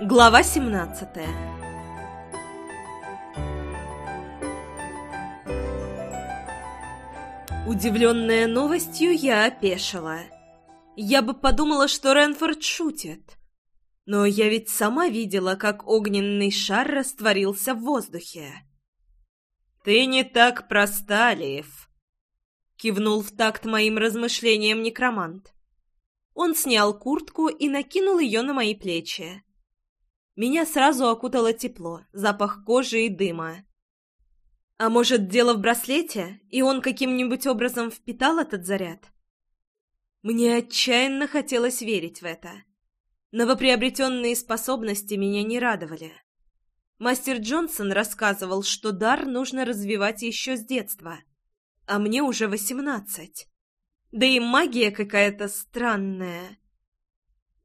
Глава 17 Удивленная новостью, я опешила. Я бы подумала, что Ренфорд шутит. Но я ведь сама видела, как огненный шар растворился в воздухе. «Ты не так проста, Лев!» — кивнул в такт моим размышлениям некромант. Он снял куртку и накинул ее на мои плечи. Меня сразу окутало тепло, запах кожи и дыма. А может, дело в браслете, и он каким-нибудь образом впитал этот заряд? Мне отчаянно хотелось верить в это. Новоприобретенные способности меня не радовали. Мастер Джонсон рассказывал, что дар нужно развивать еще с детства, а мне уже восемнадцать. Да и магия какая-то странная.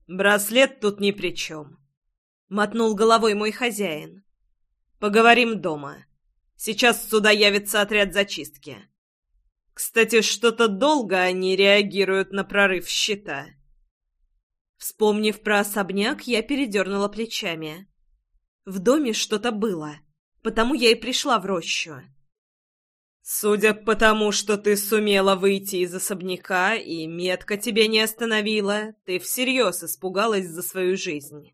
«Браслет тут ни при чем», Мотнул головой мой хозяин. «Поговорим дома. Сейчас сюда явится отряд зачистки. Кстати, что-то долго они реагируют на прорыв щита». Вспомнив про особняк, я передернула плечами. В доме что-то было, потому я и пришла в рощу. «Судя по тому, что ты сумела выйти из особняка и метка тебя не остановила, ты всерьез испугалась за свою жизнь».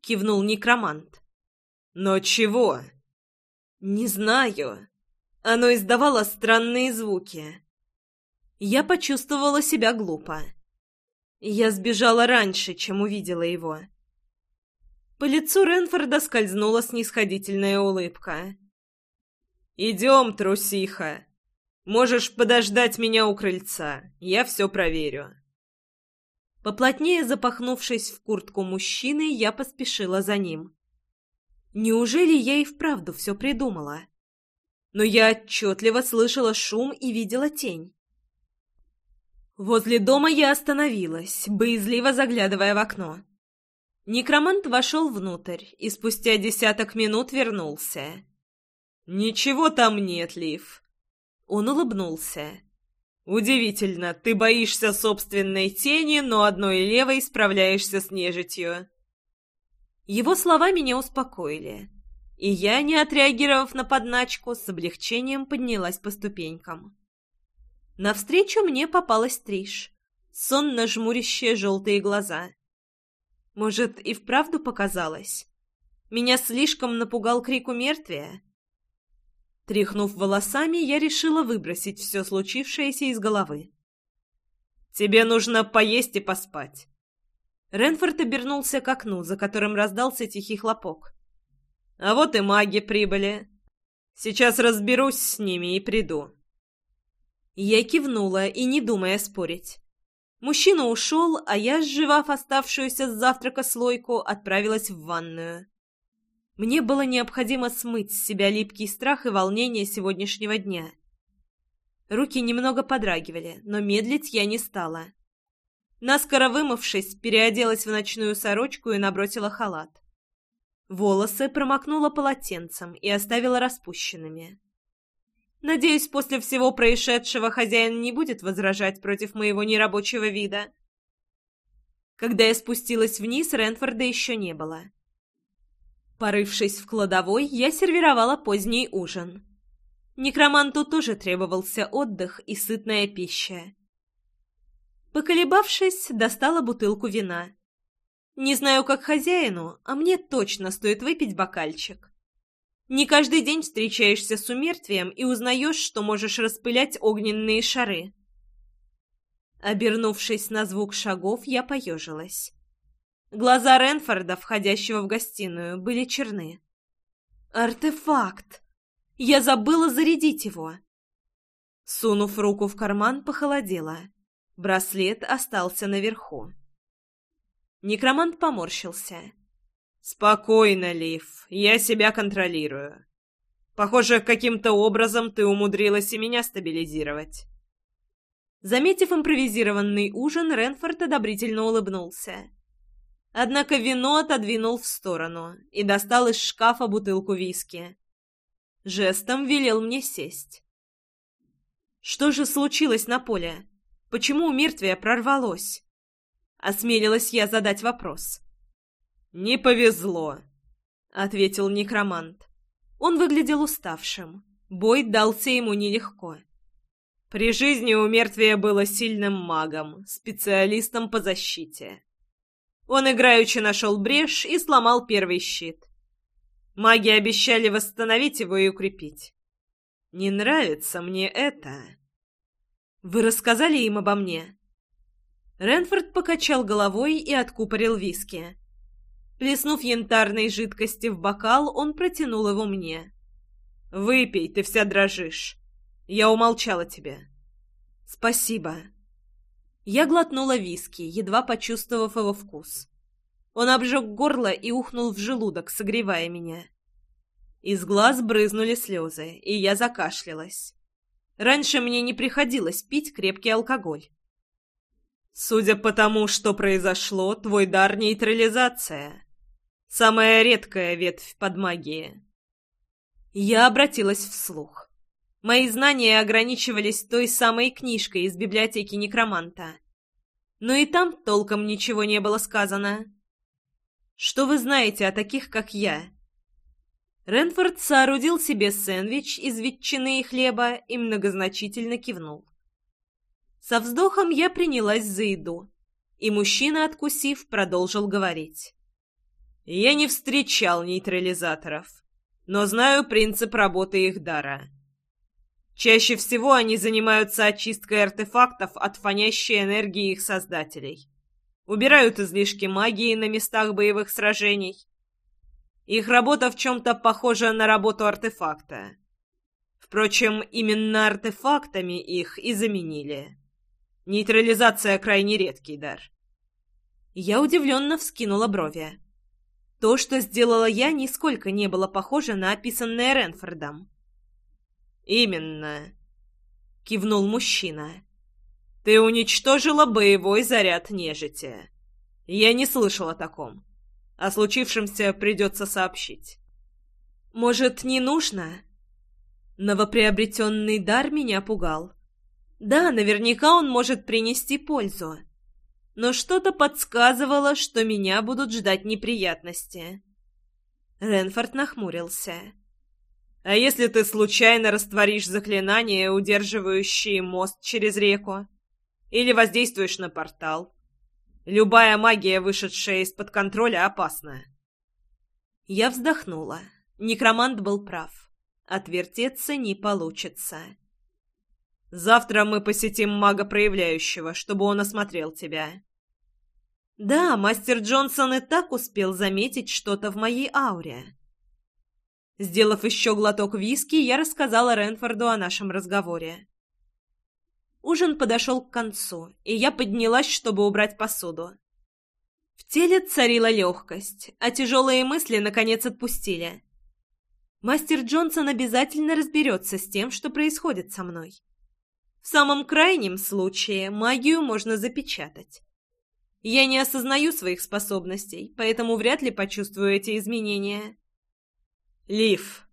— кивнул некромант. «Но чего?» «Не знаю». Оно издавало странные звуки. Я почувствовала себя глупо. Я сбежала раньше, чем увидела его. По лицу Ренфорда скользнула снисходительная улыбка. «Идем, трусиха. Можешь подождать меня у крыльца. Я все проверю». Поплотнее запахнувшись в куртку мужчины, я поспешила за ним. Неужели я и вправду все придумала? Но я отчетливо слышала шум и видела тень. Возле дома я остановилась, боязливо заглядывая в окно. Некромант вошел внутрь и спустя десяток минут вернулся. «Ничего там нет, Лив!» Он улыбнулся. Удивительно, ты боишься собственной тени, но одной левой справляешься с нежитью. Его слова меня успокоили, и я, не отреагировав на подначку, с облегчением поднялась по ступенькам. Навстречу мне попалась Триш, сонно жмурящие желтые глаза. Может, и вправду показалось? Меня слишком напугал крик умертвия. мертвия? Тряхнув волосами, я решила выбросить все случившееся из головы. «Тебе нужно поесть и поспать». Ренфорд обернулся к окну, за которым раздался тихий хлопок. «А вот и маги прибыли. Сейчас разберусь с ними и приду». Я кивнула и не думая спорить. Мужчина ушел, а я, сживав оставшуюся с завтрака слойку, отправилась в ванную. Мне было необходимо смыть с себя липкий страх и волнение сегодняшнего дня. Руки немного подрагивали, но медлить я не стала. Наскоро вымывшись, переоделась в ночную сорочку и набросила халат. Волосы промокнула полотенцем и оставила распущенными. Надеюсь, после всего происшедшего хозяин не будет возражать против моего нерабочего вида. Когда я спустилась вниз, Ренфорда еще не было. — Порывшись в кладовой, я сервировала поздний ужин. Некроманту тоже требовался отдых и сытная пища. Поколебавшись, достала бутылку вина. Не знаю, как хозяину, а мне точно стоит выпить бокальчик. Не каждый день встречаешься с умертвием и узнаешь, что можешь распылять огненные шары. Обернувшись на звук шагов, я поежилась. Глаза Ренфорда, входящего в гостиную, были черны. «Артефакт! Я забыла зарядить его!» Сунув руку в карман, похолодело. Браслет остался наверху. Некромант поморщился. «Спокойно, Лив, я себя контролирую. Похоже, каким-то образом ты умудрилась и меня стабилизировать». Заметив импровизированный ужин, Ренфорд одобрительно улыбнулся. Однако вино отодвинул в сторону и достал из шкафа бутылку виски. Жестом велел мне сесть. «Что же случилось на поле? Почему у мертвия прорвалось?» Осмелилась я задать вопрос. «Не повезло», — ответил некромант. Он выглядел уставшим. Бой дался ему нелегко. При жизни у мертвия было сильным магом, специалистом по защите. Он играючи нашел брешь и сломал первый щит. Маги обещали восстановить его и укрепить. «Не нравится мне это». «Вы рассказали им обо мне?» Ренфорд покачал головой и откупорил виски. Плеснув янтарной жидкости в бокал, он протянул его мне. «Выпей, ты вся дрожишь. Я умолчала тебе». «Спасибо», я глотнула виски, едва почувствовав его вкус. Он обжег горло и ухнул в желудок, согревая меня. Из глаз брызнули слезы, и я закашлялась. Раньше мне не приходилось пить крепкий алкоголь. «Судя по тому, что произошло, твой дар — нейтрализация. Самая редкая ветвь под магией». Я обратилась вслух. Мои знания ограничивались той самой книжкой из библиотеки некроманта. Но и там толком ничего не было сказано. Что вы знаете о таких, как я? Ренфорд соорудил себе сэндвич из ветчины и хлеба и многозначительно кивнул. Со вздохом я принялась за еду, и мужчина, откусив, продолжил говорить. «Я не встречал нейтрализаторов, но знаю принцип работы их дара». Чаще всего они занимаются очисткой артефактов от фонящей энергии их создателей. Убирают излишки магии на местах боевых сражений. Их работа в чем-то похожа на работу артефакта. Впрочем, именно артефактами их и заменили. Нейтрализация крайне редкий дар. Я удивленно вскинула брови. То, что сделала я, нисколько не было похоже на описанное Ренфордом. Именно, кивнул мужчина. Ты уничтожила боевой заряд нежити. Я не слышал о таком. О случившемся придется сообщить. Может, не нужно? Новоприобретенный дар меня пугал. Да, наверняка он может принести пользу. Но что-то подсказывало, что меня будут ждать неприятности. Ренфорд нахмурился. А если ты случайно растворишь заклинание, удерживающее мост через реку? Или воздействуешь на портал? Любая магия, вышедшая из-под контроля, опасна. Я вздохнула. Некромант был прав. Отвертеться не получится. Завтра мы посетим мага проявляющего, чтобы он осмотрел тебя. Да, мастер Джонсон и так успел заметить что-то в моей ауре. Сделав еще глоток виски, я рассказала Ренфорду о нашем разговоре. Ужин подошел к концу, и я поднялась, чтобы убрать посуду. В теле царила легкость, а тяжелые мысли, наконец, отпустили. Мастер Джонсон обязательно разберется с тем, что происходит со мной. В самом крайнем случае магию можно запечатать. Я не осознаю своих способностей, поэтому вряд ли почувствую эти изменения. Лив.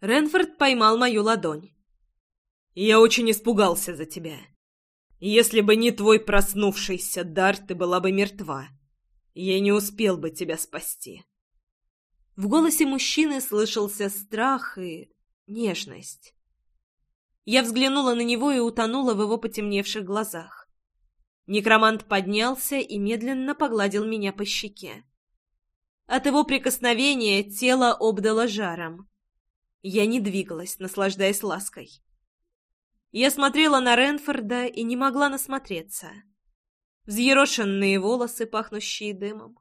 Ренфорд поймал мою ладонь. Я очень испугался за тебя. Если бы не твой проснувшийся дар, ты была бы мертва. Я не успел бы тебя спасти. В голосе мужчины слышался страх и нежность. Я взглянула на него и утонула в его потемневших глазах. Некромант поднялся и медленно погладил меня по щеке. От его прикосновения тело обдало жаром. Я не двигалась, наслаждаясь лаской. Я смотрела на Ренфорда и не могла насмотреться. Взъерошенные волосы, пахнущие дымом.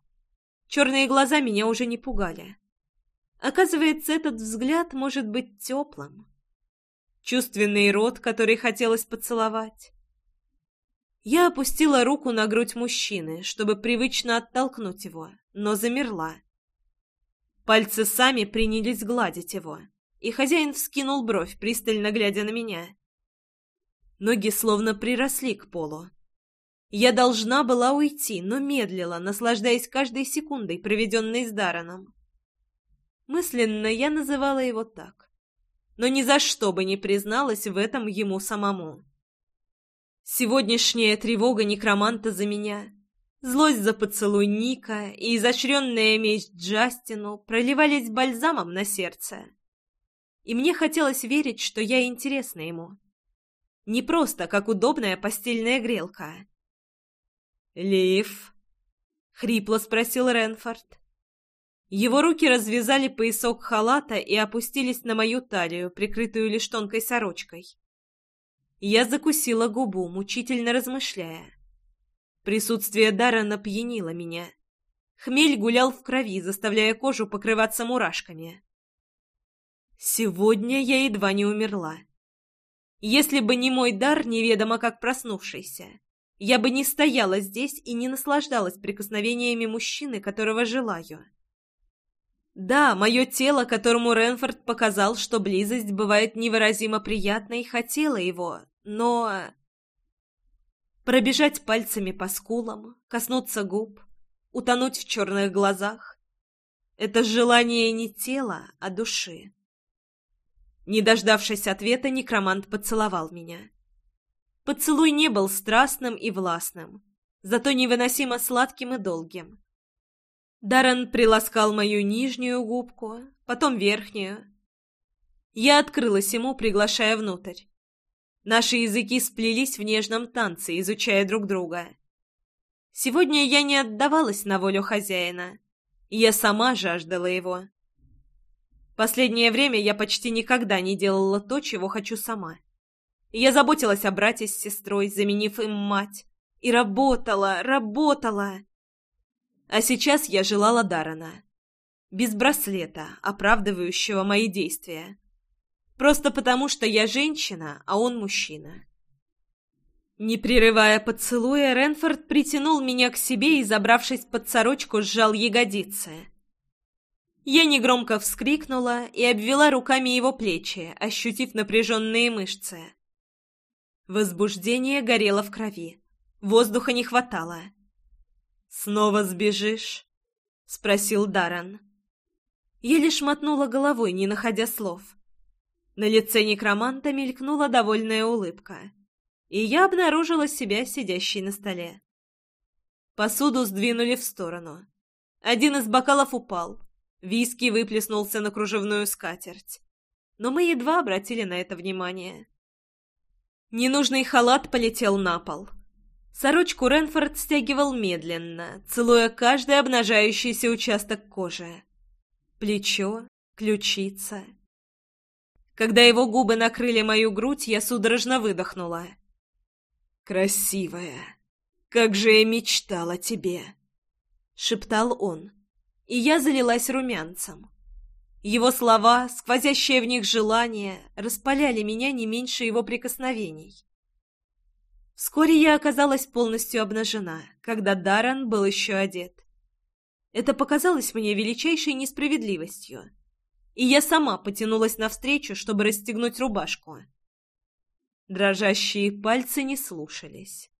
Черные глаза меня уже не пугали. Оказывается, этот взгляд может быть теплым. Чувственный рот, который хотелось поцеловать. Я опустила руку на грудь мужчины, чтобы привычно оттолкнуть его, но замерла. Пальцы сами принялись гладить его, и хозяин вскинул бровь, пристально глядя на меня. Ноги словно приросли к полу. Я должна была уйти, но медлила, наслаждаясь каждой секундой, проведенной с Дараном. Мысленно я называла его так, но ни за что бы не призналась в этом ему самому. Сегодняшняя тревога некроманта за меня, злость за поцелуй Ника и изощренная месть Джастину проливались бальзамом на сердце. И мне хотелось верить, что я интересна ему. Не просто как удобная постельная грелка. «Лив?» — хрипло спросил Ренфорд. Его руки развязали поясок халата и опустились на мою талию, прикрытую лишь тонкой сорочкой. Я закусила губу, мучительно размышляя. Присутствие дара напьянило меня. Хмель гулял в крови, заставляя кожу покрываться мурашками. Сегодня я едва не умерла. Если бы не мой дар, неведомо как проснувшийся, я бы не стояла здесь и не наслаждалась прикосновениями мужчины, которого желаю. Да, мое тело, которому Ренфорд показал, что близость бывает невыразимо приятной, хотела его, но... Пробежать пальцами по скулам, коснуться губ, утонуть в черных глазах. Это желание не тела, а души. Не дождавшись ответа, некромант поцеловал меня. Поцелуй не был страстным и властным, зато невыносимо сладким и долгим. Даррен приласкал мою нижнюю губку, потом верхнюю. Я открылась ему, приглашая внутрь. Наши языки сплелись в нежном танце, изучая друг друга. Сегодня я не отдавалась на волю хозяина. Я сама жаждала его. Последнее время я почти никогда не делала то, чего хочу сама. Я заботилась о брате с сестрой, заменив им мать. И работала, работала. А сейчас я желала Дарана. Без браслета, оправдывающего мои действия. Просто потому, что я женщина, а он мужчина. Не прерывая поцелуя, Ренфорд притянул меня к себе и, забравшись под сорочку, сжал ягодицы. Я негромко вскрикнула и обвела руками его плечи, ощутив напряженные мышцы. Возбуждение горело в крови. Воздуха не хватало. «Снова сбежишь?» — спросил Даррен. Еле шмотнула головой, не находя слов. На лице некроманта мелькнула довольная улыбка, и я обнаружила себя сидящей на столе. Посуду сдвинули в сторону. Один из бокалов упал. Виски выплеснулся на кружевную скатерть. Но мы едва обратили на это внимание. Ненужный халат полетел на пол. Сорочку Ренфорд стягивал медленно, целуя каждый обнажающийся участок кожи. Плечо, ключица. Когда его губы накрыли мою грудь, я судорожно выдохнула. «Красивая, как же я мечтала о тебе!» — шептал он, и я залилась румянцем. Его слова, сквозящее в них желание, распаляли меня не меньше его прикосновений. Вскоре я оказалась полностью обнажена, когда Даррен был еще одет. Это показалось мне величайшей несправедливостью, и я сама потянулась навстречу, чтобы расстегнуть рубашку. Дрожащие пальцы не слушались,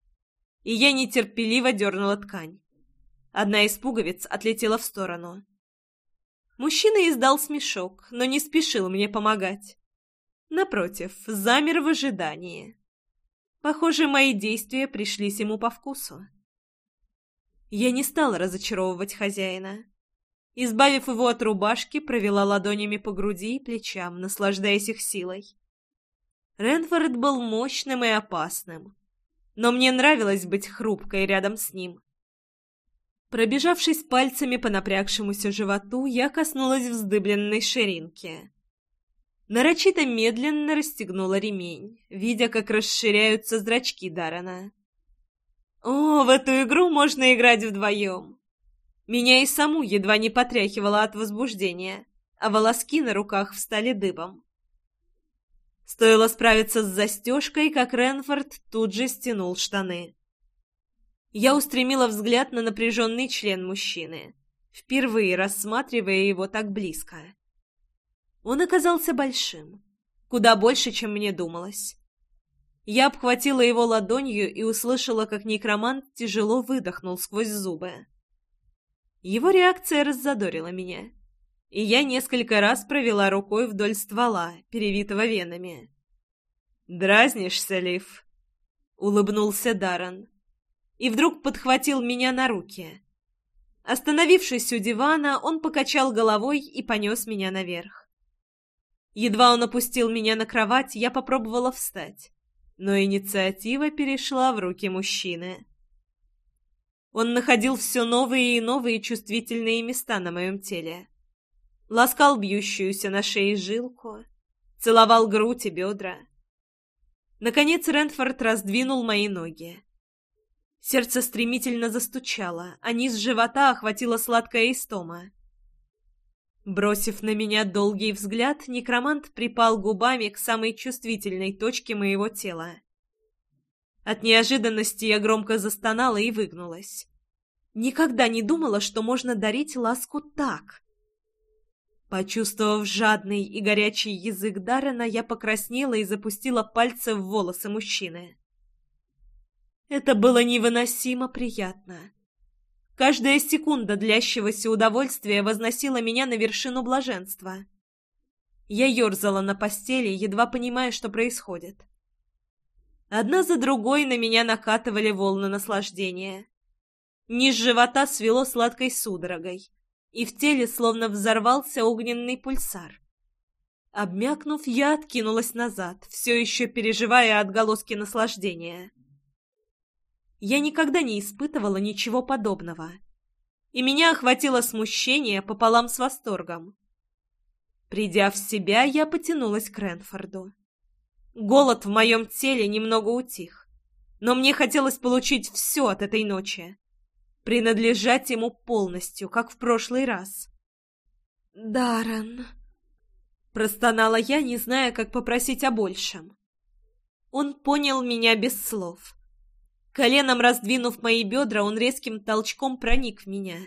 и я нетерпеливо дернула ткань. Одна из пуговиц отлетела в сторону. Мужчина издал смешок, но не спешил мне помогать. Напротив, замер в ожидании. Похоже, мои действия пришлись ему по вкусу. Я не стала разочаровывать хозяина. Избавив его от рубашки, провела ладонями по груди и плечам, наслаждаясь их силой. Ренфорд был мощным и опасным, но мне нравилось быть хрупкой рядом с ним. Пробежавшись пальцами по напрягшемуся животу, я коснулась вздыбленной ширинки. Нарочито медленно расстегнула ремень, видя, как расширяются зрачки Дарана. «О, в эту игру можно играть вдвоем!» Меня и саму едва не потряхивало от возбуждения, а волоски на руках встали дыбом. Стоило справиться с застежкой, как Ренфорд тут же стянул штаны. Я устремила взгляд на напряженный член мужчины, впервые рассматривая его так близко. Он оказался большим, куда больше, чем мне думалось. Я обхватила его ладонью и услышала, как некромант тяжело выдохнул сквозь зубы. Его реакция раззадорила меня, и я несколько раз провела рукой вдоль ствола, перевитого венами. «Дразнишься, Лив?» — улыбнулся Даран И вдруг подхватил меня на руки. Остановившись у дивана, он покачал головой и понес меня наверх. Едва он опустил меня на кровать, я попробовала встать, но инициатива перешла в руки мужчины. Он находил все новые и новые чувствительные места на моем теле. Ласкал бьющуюся на шее жилку, целовал грудь и бедра. Наконец Ренфорд раздвинул мои ноги. Сердце стремительно застучало, а низ живота охватила сладкая истома. Бросив на меня долгий взгляд, некромант припал губами к самой чувствительной точке моего тела. От неожиданности я громко застонала и выгнулась. Никогда не думала, что можно дарить ласку так. Почувствовав жадный и горячий язык Даррена, я покраснела и запустила пальцы в волосы мужчины. Это было невыносимо приятно. Каждая секунда длящегося удовольствия возносила меня на вершину блаженства. Я ерзала на постели, едва понимая, что происходит. Одна за другой на меня накатывали волны наслаждения. Низ живота свело сладкой судорогой, и в теле словно взорвался огненный пульсар. Обмякнув, я откинулась назад, все еще переживая отголоски наслаждения. Я никогда не испытывала ничего подобного. И меня охватило смущение пополам с восторгом. Придя в себя, я потянулась к Ренфорду. Голод в моем теле немного утих, но мне хотелось получить все от этой ночи. Принадлежать ему полностью, как в прошлый раз. «Даррен...» Простонала я, не зная, как попросить о большем. Он понял меня без слов. Коленом раздвинув мои бедра, он резким толчком проник в меня.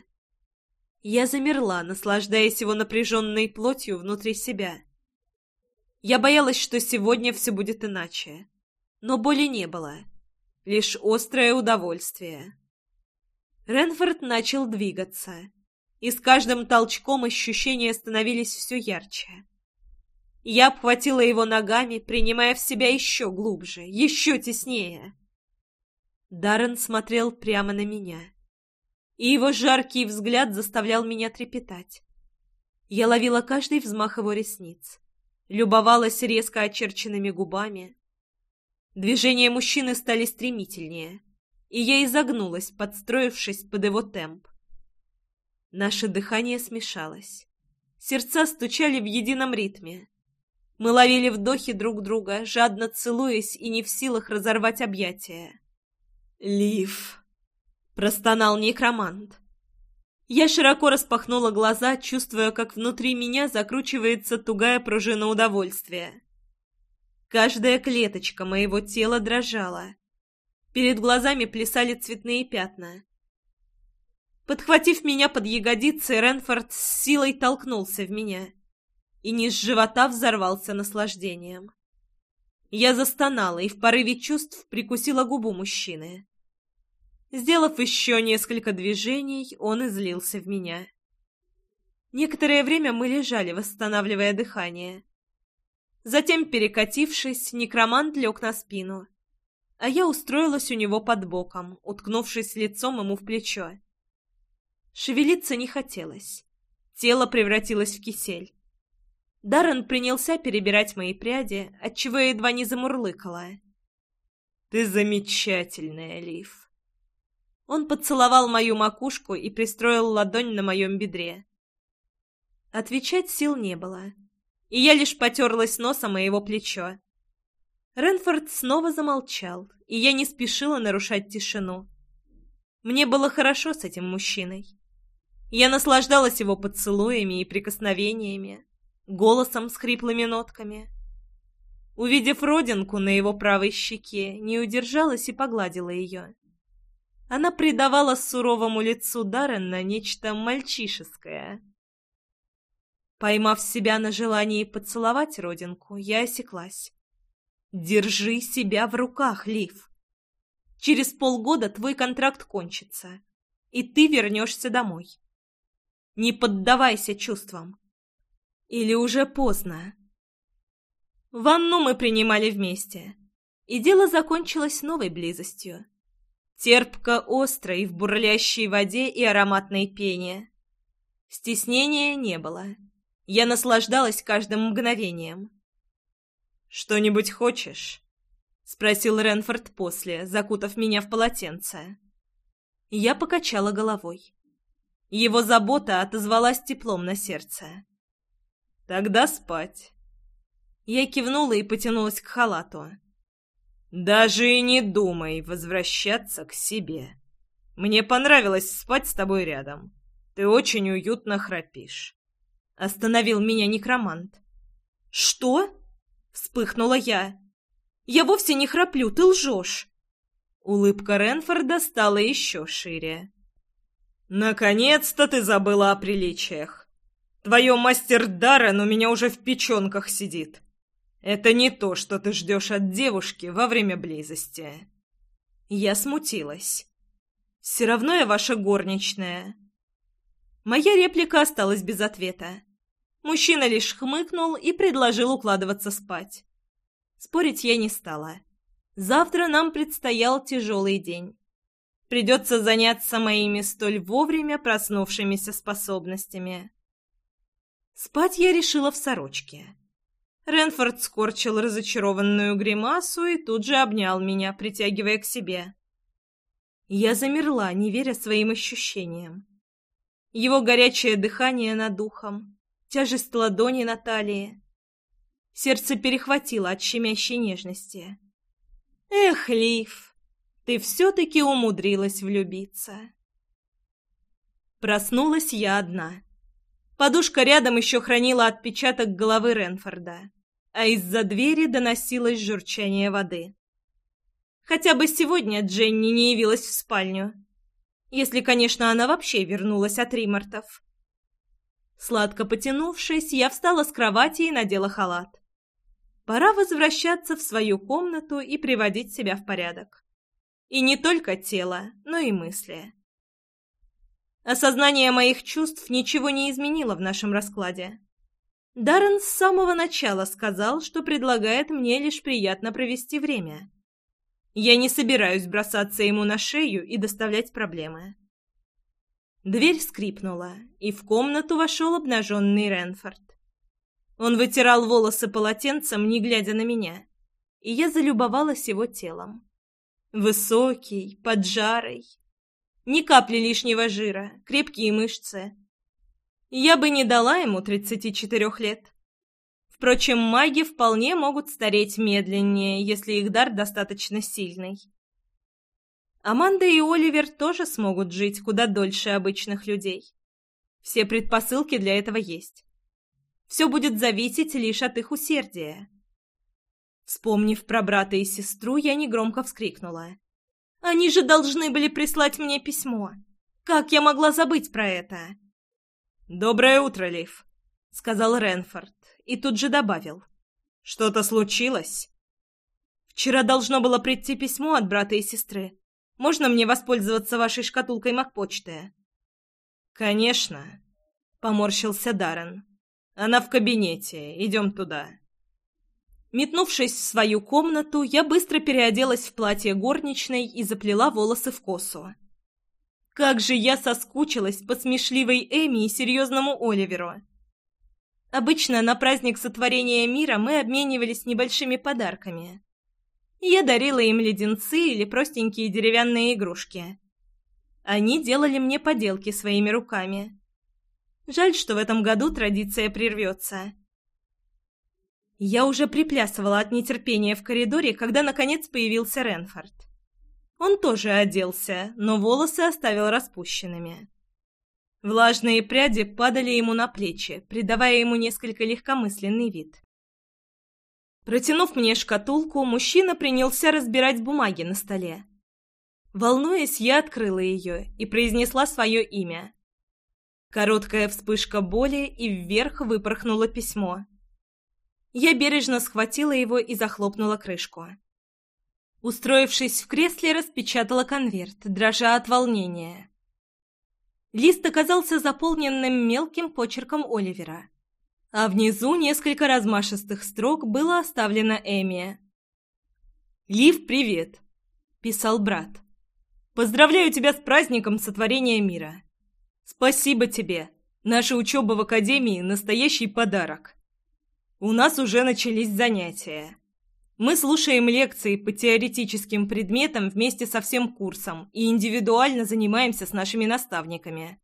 Я замерла, наслаждаясь его напряженной плотью внутри себя. Я боялась, что сегодня все будет иначе. Но боли не было. Лишь острое удовольствие. Ренфорд начал двигаться. И с каждым толчком ощущения становились все ярче. Я обхватила его ногами, принимая в себя еще глубже, еще теснее. Даррен смотрел прямо на меня. И его жаркий взгляд заставлял меня трепетать. Я ловила каждый взмах его ресниц. Любовалась резко очерченными губами. Движения мужчины стали стремительнее, и я изогнулась, подстроившись под его темп. Наше дыхание смешалось. Сердца стучали в едином ритме. Мы ловили вдохи друг друга, жадно целуясь и не в силах разорвать объятия. Лив!» — простонал некромант. Я широко распахнула глаза, чувствуя, как внутри меня закручивается тугая пружина удовольствия. Каждая клеточка моего тела дрожала. Перед глазами плясали цветные пятна. Подхватив меня под ягодицы, Ренфорд с силой толкнулся в меня и низ живота взорвался наслаждением. Я застонала и в порыве чувств прикусила губу мужчины. Сделав еще несколько движений, он излился в меня. Некоторое время мы лежали, восстанавливая дыхание. Затем, перекатившись, некромант лег на спину, а я устроилась у него под боком, уткнувшись лицом ему в плечо. Шевелиться не хотелось. Тело превратилось в кисель. Даррен принялся перебирать мои пряди, отчего я едва не замурлыкала. «Ты замечательная, Лив!» Он поцеловал мою макушку и пристроил ладонь на моем бедре. Отвечать сил не было, и я лишь потерлась носом о его плечо. Ренфорд снова замолчал, и я не спешила нарушать тишину. Мне было хорошо с этим мужчиной. Я наслаждалась его поцелуями и прикосновениями, голосом с хриплыми нотками. Увидев родинку на его правой щеке, не удержалась и погладила ее. Она придавала суровому лицу Даррена нечто мальчишеское. Поймав себя на желании поцеловать родинку, я осеклась. «Держи себя в руках, Лив. Через полгода твой контракт кончится, и ты вернешься домой. Не поддавайся чувствам. Или уже поздно». Ванну мы принимали вместе, и дело закончилось новой близостью терпко острой в бурлящей воде и ароматной пене. Стеснения не было. Я наслаждалась каждым мгновением. «Что-нибудь хочешь?» — спросил Ренфорд после, закутав меня в полотенце. Я покачала головой. Его забота отозвалась теплом на сердце. «Тогда спать». Я кивнула и потянулась к халату. Даже и не думай возвращаться к себе. Мне понравилось спать с тобой рядом. Ты очень уютно храпишь. Остановил меня некромант. Что? Вспыхнула я. Я вовсе не храплю, ты лжешь. Улыбка Ренфорда стала еще шире. «Наконец-то ты забыла о приличиях. Твое мастер Даррен у меня уже в печенках сидит. Это не то, что ты ждешь от девушки во время близости. Я смутилась. Все равно я ваша горничная. Моя реплика осталась без ответа. Мужчина лишь хмыкнул и предложил укладываться спать. Спорить я не стала. Завтра нам предстоял тяжелый день. Придется заняться моими столь вовремя проснувшимися способностями. Спать я решила в сорочке. Ренфорд скорчил разочарованную гримасу и тут же обнял меня, притягивая к себе. Я замерла, не веря своим ощущениям. Его горячее дыхание над ухом, тяжесть ладони на талии. Сердце перехватило от щемящей нежности. «Эх, Лив, ты все-таки умудрилась влюбиться!» Проснулась я одна. Подушка рядом еще хранила отпечаток головы Ренфорда, а из-за двери доносилось журчание воды. Хотя бы сегодня Дженни не явилась в спальню. Если, конечно, она вообще вернулась от Римартов. Сладко потянувшись, я встала с кровати и надела халат. Пора возвращаться в свою комнату и приводить себя в порядок. И не только тело, но и мысли. Осознание моих чувств ничего не изменило в нашем раскладе. Даррен с самого начала сказал, что предлагает мне лишь приятно провести время. Я не собираюсь бросаться ему на шею и доставлять проблемы. Дверь скрипнула, и в комнату вошел обнаженный Ренфорд. Он вытирал волосы полотенцем, не глядя на меня, и я залюбовалась его телом. Высокий, поджарый, ни капли лишнего жира, крепкие мышцы. Я бы не дала ему 34 лет. Впрочем, маги вполне могут стареть медленнее, если их дар достаточно сильный. Аманда и Оливер тоже смогут жить куда дольше обычных людей. Все предпосылки для этого есть. Все будет зависеть лишь от их усердия. Вспомнив про брата и сестру, я негромко вскрикнула. Они же должны были прислать мне письмо. Как я могла забыть про это?» «Доброе утро, Лив», — сказал Ренфорд и тут же добавил. «Что-то случилось?» «Вчера должно было прийти письмо от брата и сестры. Можно мне воспользоваться вашей шкатулкой Макпочты?» «Конечно», — поморщился Даррен. «Она в кабинете. Идем туда». Метнувшись в свою комнату, я быстро переоделась в платье горничной и заплела волосы в косу. Как же я соскучилась по смешливой Эми и серьезному Оливеру. Обычно на праздник сотворения мира мы обменивались небольшими подарками. Я дарила им леденцы или простенькие деревянные игрушки. Они делали мне поделки своими руками. Жаль, что в этом году традиция прервется. Я уже приплясывала от нетерпения в коридоре, когда наконец появился Ренфорд. Он тоже оделся, но волосы оставил распущенными. Влажные пряди падали ему на плечи, придавая ему несколько легкомысленный вид. Протянув мне шкатулку, мужчина принялся разбирать бумаги на столе. Волнуясь, я открыла ее и произнесла свое имя. Короткая вспышка боли, и вверх выпорхнуло письмо. Я бережно схватила его и захлопнула крышку. Устроившись в кресле, распечатала конверт, дрожа от волнения. Лист оказался заполненным мелким почерком Оливера, а внизу несколько размашистых строк было оставлено Эми. «Лив, привет!» – писал брат. «Поздравляю тебя с праздником сотворения мира!» «Спасибо тебе! Наша учеба в Академии – настоящий подарок!» У нас уже начались занятия. Мы слушаем лекции по теоретическим предметам вместе со всем курсом и индивидуально занимаемся с нашими наставниками.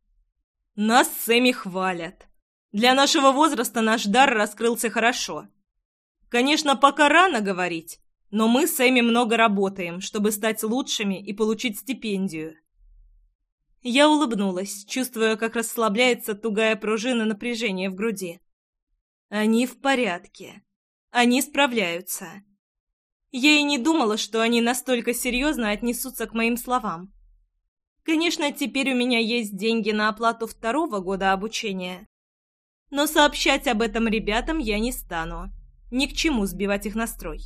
Нас с Эми хвалят. Для нашего возраста наш дар раскрылся хорошо. Конечно, пока рано говорить, но мы с Эми много работаем, чтобы стать лучшими и получить стипендию. Я улыбнулась, чувствуя, как расслабляется тугая пружина напряжения в груди. Они в порядке. Они справляются. Я и не думала, что они настолько серьезно отнесутся к моим словам. Конечно, теперь у меня есть деньги на оплату второго года обучения. Но сообщать об этом ребятам я не стану. Ни к чему сбивать их настрой.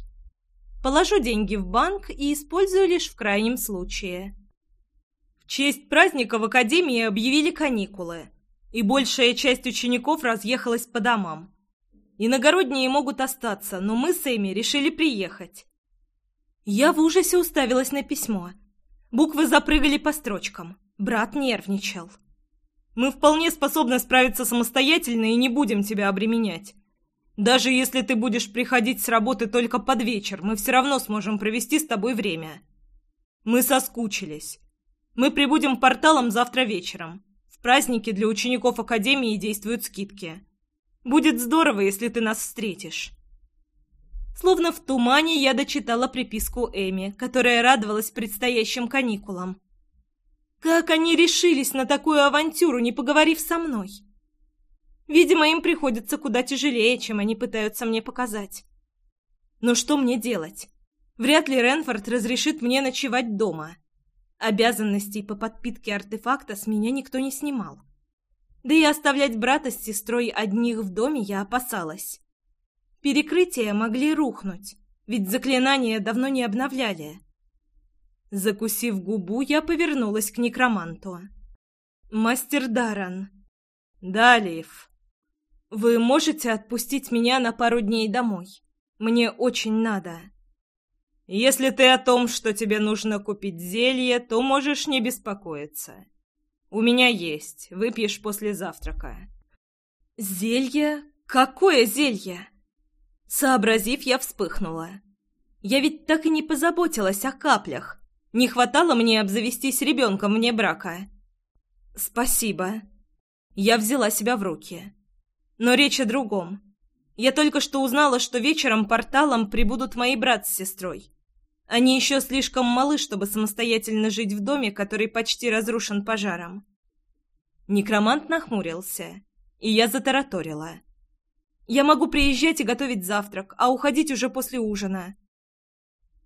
Положу деньги в банк и использую лишь в крайнем случае. В честь праздника в академии объявили каникулы, и большая часть учеников разъехалась по домам. Иногородние могут остаться, но мы с Эми решили приехать. Я в ужасе уставилась на письмо. Буквы запрыгали по строчкам. Брат нервничал. «Мы вполне способны справиться самостоятельно и не будем тебя обременять. Даже если ты будешь приходить с работы только под вечер, мы все равно сможем провести с тобой время. Мы соскучились. Мы прибудем порталом завтра вечером. В праздники для учеников Академии действуют скидки». Будет здорово, если ты нас встретишь». Словно в тумане я дочитала приписку Эми, которая радовалась предстоящим каникулам. Как они решились на такую авантюру, не поговорив со мной? Видимо, им приходится куда тяжелее, чем они пытаются мне показать. Но что мне делать? Вряд ли Ренфорд разрешит мне ночевать дома. Обязанностей по подпитке артефакта с меня никто не снимал. Да и оставлять брата с сестрой одних в доме я опасалась. Перекрытия могли рухнуть, ведь заклинания давно не обновляли. Закусив губу, я повернулась к некроманту. «Мастер Даран, Далиев, вы можете отпустить меня на пару дней домой? Мне очень надо». «Если ты о том, что тебе нужно купить зелье, то можешь не беспокоиться». У меня есть. Выпьешь после завтрака. Зелье? Какое зелье? Сообразив, я вспыхнула. Я ведь так и не позаботилась о каплях. Не хватало мне обзавестись ребенком вне брака. Спасибо. Я взяла себя в руки. Но речь о другом. Я только что узнала, что вечером порталом прибудут мои брат с сестрой. Они еще слишком малы, чтобы самостоятельно жить в доме, который почти разрушен пожаром. Некромант нахмурился, и я затараторила. «Я могу приезжать и готовить завтрак, а уходить уже после ужина».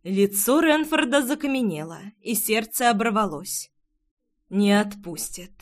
Лицо Ренфорда закаменело, и сердце оборвалось. «Не отпустит».